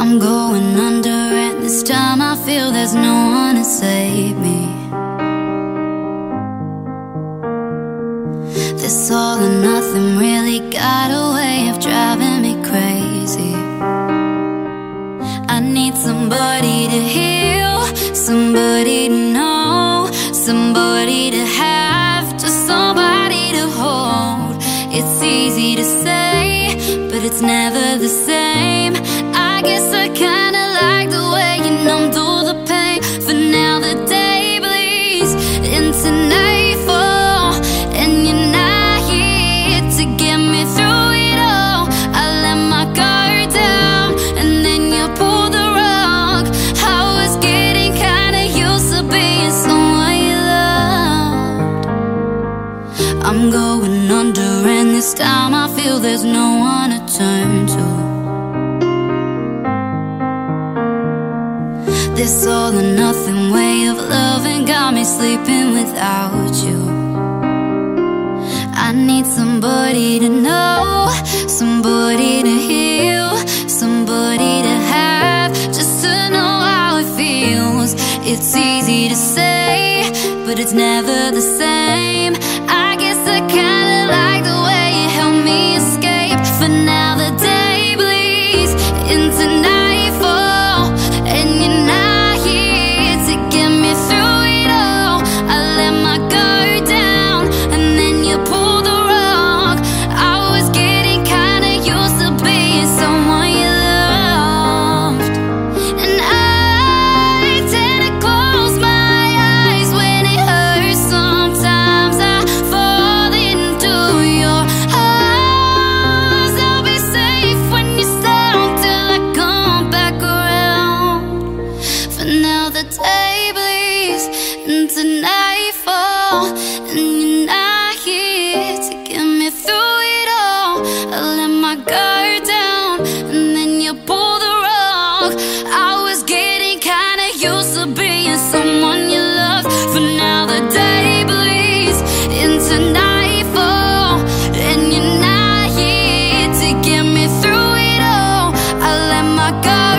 I'm going under, and this time I feel there's no one to save me. This all or nothing really got a way of driving me crazy. I need somebody to heal, somebody to know, somebody to have, just somebody to hold. It's easy to say, but it's never the same. This time I feel there's no one to turn to. This all or nothing way of loving got me sleeping without you. I need somebody to know, somebody to heal, somebody to have, just to know how it feels. It's easy to say, but it's never the same. I fall, and you're not here to get me through it all. I let my guard down, and then you pull the rug. I was getting kinda used to being someone you loved, but now the day bleeds into nightfall, and you're not here to get me through it all. I let my guard